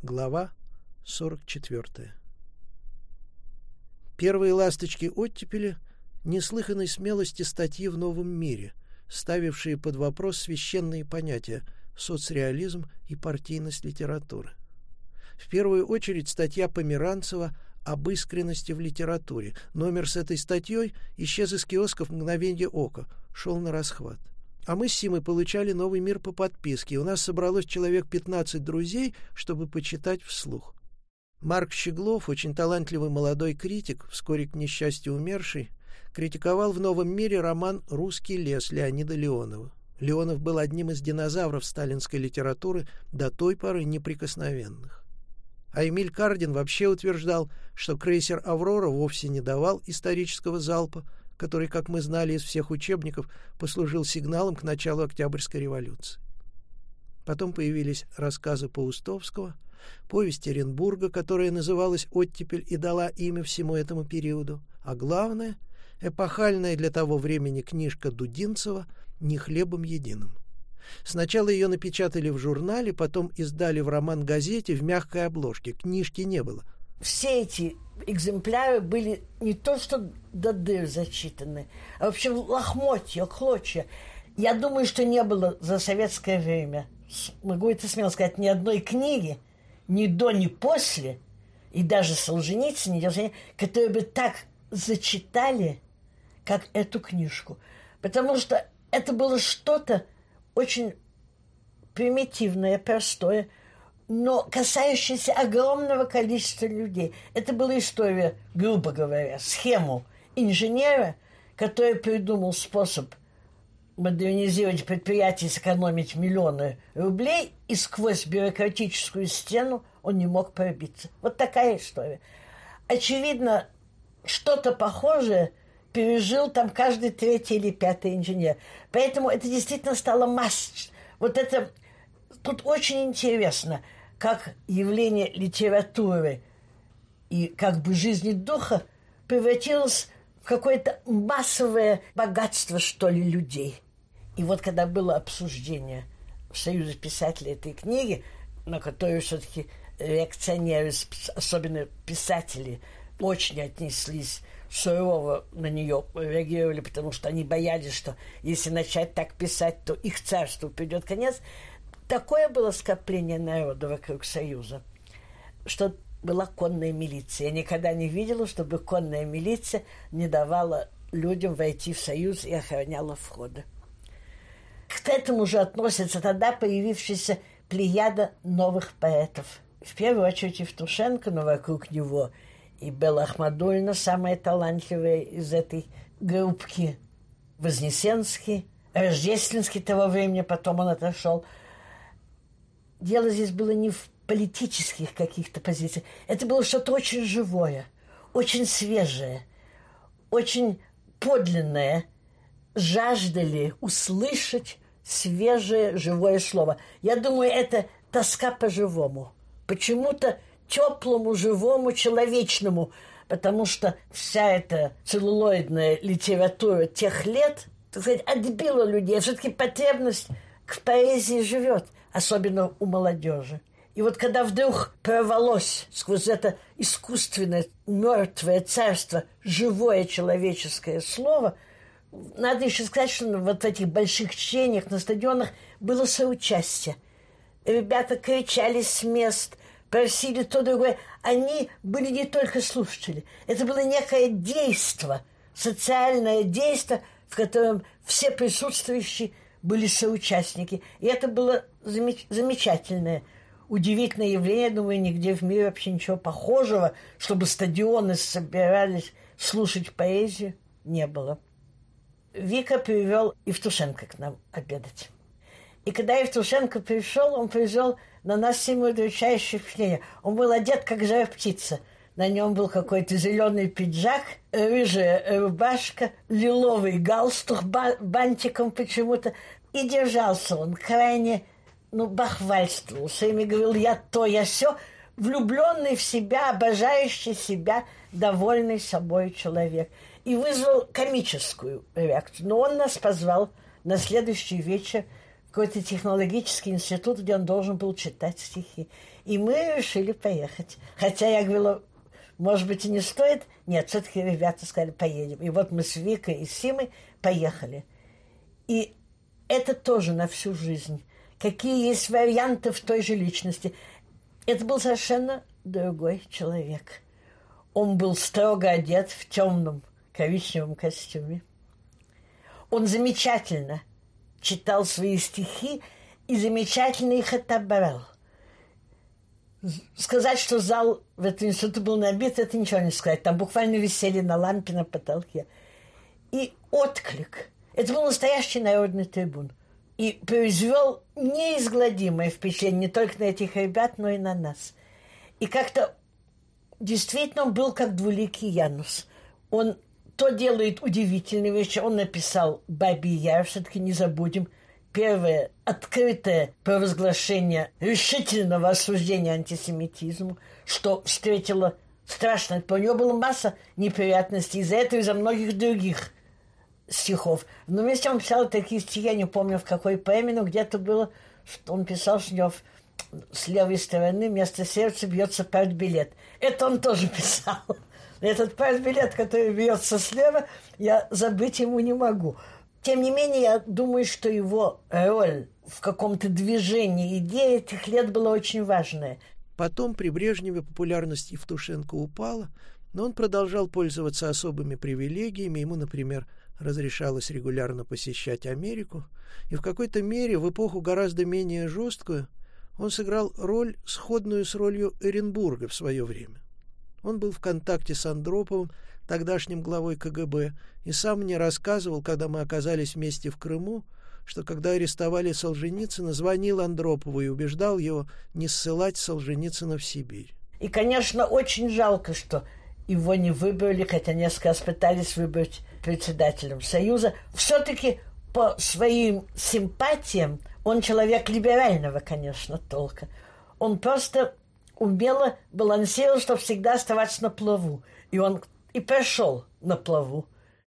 Глава 44. Первые ласточки оттепели неслыханной смелости статьи в «Новом мире», ставившие под вопрос священные понятия соцреализм и партийность литературы. В первую очередь статья Померанцева об искренности в литературе. Номер с этой статьей исчез из киосков мгновенье ока, шел на расхват. А мы с Симой получали «Новый мир» по подписке. У нас собралось человек 15 друзей, чтобы почитать вслух. Марк Щеглов, очень талантливый молодой критик, вскоре к несчастью умерший, критиковал в «Новом мире» роман «Русский лес» Леонида Леонова. Леонов был одним из динозавров сталинской литературы до той поры неприкосновенных. А Эмиль Кардин вообще утверждал, что крейсер «Аврора» вовсе не давал исторического залпа, который, как мы знали из всех учебников, послужил сигналом к началу Октябрьской революции. Потом появились рассказы Паустовского, повесть Оренбурга, которая называлась «Оттепель» и дала имя всему этому периоду, а главное — эпохальная для того времени книжка Дудинцева «Не хлебом единым». Сначала ее напечатали в журнале, потом издали в роман-газете в мягкой обложке. Книжки не было — все эти экземпляры были не то что до дыр зачитаны, а вообще лохмотья, клочья. Я думаю, что не было за советское время, могу это смело сказать, ни одной книги, ни до, ни после, и даже Солженицын, ни которые бы так зачитали, как эту книжку. Потому что это было что-то очень примитивное, простое, но касающаяся огромного количества людей. Это была история, грубо говоря, схему инженера, который придумал способ модернизировать предприятие, сэкономить миллионы рублей, и сквозь бюрократическую стену он не мог пробиться. Вот такая история. Очевидно, что-то похожее пережил там каждый третий или пятый инженер. Поэтому это действительно стало масс. Вот это тут очень интересно – как явление литературы и как бы жизни духа превратилось в какое-то массовое богатство, что ли, людей. И вот когда было обсуждение в Союзе писателей этой книги, на которую все-таки реакционеры, особенно писатели, очень отнеслись сурово на нее реагировали, потому что они боялись, что если начать так писать, то их царству придет конец. Такое было скопление народа вокруг Союза, что была конная милиция. Я никогда не видела, чтобы конная милиция не давала людям войти в Союз и охраняла входы. К этому же относится тогда появившаяся плеяда новых поэтов. В первую очередь Евтушенко, но вокруг него и Белла Ахмадульна, самая талантливая из этой группки, Вознесенский, Рождественский того времени, потом он отошел – дело здесь было не в политических каких-то позициях. Это было что-то очень живое, очень свежее, очень подлинное. Жаждали услышать свежее, живое слово. Я думаю, это тоска по-живому. Почему-то теплому, живому, человечному. Потому что вся эта целлулоидная литература тех лет, так сказать, отбила людей. Все-таки потребность к поэзии живет – особенно у молодежи. И вот когда вдруг прорвалось сквозь это искусственное, мертвое царство живое человеческое слово, надо еще сказать, что вот в этих больших чтениях на стадионах было соучастие. Ребята кричали с мест, просили то другое. Они были не только слушатели. Это было некое действие, социальное действие, в котором все присутствующие были соучастники. И это было замеч- замечательное, удивительное явление. Я думаю, нигде в мире вообще ничего похожего, чтобы стадионы собирались слушать поэзию, не было. Вика привел Евтушенко к нам обедать. И когда Евтушенко пришел, он привел на нас всем удручающее впечатление. Он был одет, как жар птица. На нем был какой-то зеленый пиджак, рыжая рубашка, лиловый галстук бантиком почему-то. И держался он крайне ну, бахвальствовал, своими говорил, я то, я все, влюбленный в себя, обожающий себя, довольный собой человек. И вызвал комическую реакцию. Но он нас позвал на следующий вечер в какой-то технологический институт, где он должен был читать стихи. И мы решили поехать. Хотя я говорила, может быть, и не стоит. Нет, все-таки ребята сказали, поедем. И вот мы с Викой и Симой поехали. И это тоже на всю жизнь. Какие есть варианты в той же личности. Это был совершенно другой человек. Он был строго одет в темном коричневом костюме. Он замечательно читал свои стихи и замечательно их отобрал. Сказать, что зал в этом институте был набит, это ничего не сказать. Там буквально висели на лампе на потолке. И отклик. Это был настоящий народный трибун. И произвел неизгладимое впечатление не только на этих ребят, но и на нас. И как-то действительно он был как двуликий Янус. Он то делает удивительные вещи. Он написал «Бабий Яр», все-таки не забудем, первое открытое провозглашение решительного осуждения антисемитизму, что встретило страшно. У него была масса неприятностей из-за этого и из-за многих других стихов. Но вместе он писал такие стихи, я не помню в какой поэме, но где-то было, что он писал, что у него с левой стороны вместо сердца бьется партбилет. Это он тоже писал. Этот партбилет, который бьется слева, я забыть ему не могу. Тем не менее, я думаю, что его роль в каком-то движении идеи этих лет была очень важная. Потом при Брежневе популярность Евтушенко упала, но он продолжал пользоваться особыми привилегиями. Ему, например, разрешалось регулярно посещать Америку, и в какой-то мере, в эпоху гораздо менее жесткую, он сыграл роль, сходную с ролью Эренбурга в свое время. Он был в контакте с Андроповым, тогдашним главой КГБ, и сам мне рассказывал, когда мы оказались вместе в Крыму, что когда арестовали Солженицына, звонил Андропову и убеждал его не ссылать Солженицына в Сибирь. И, конечно, очень жалко, что его не выбрали, хотя несколько раз пытались выбрать председателем Союза. Все-таки по своим симпатиям он человек либерального, конечно, толка. Он просто умело балансировал, чтобы всегда оставаться на плаву. И он и пошел на плаву.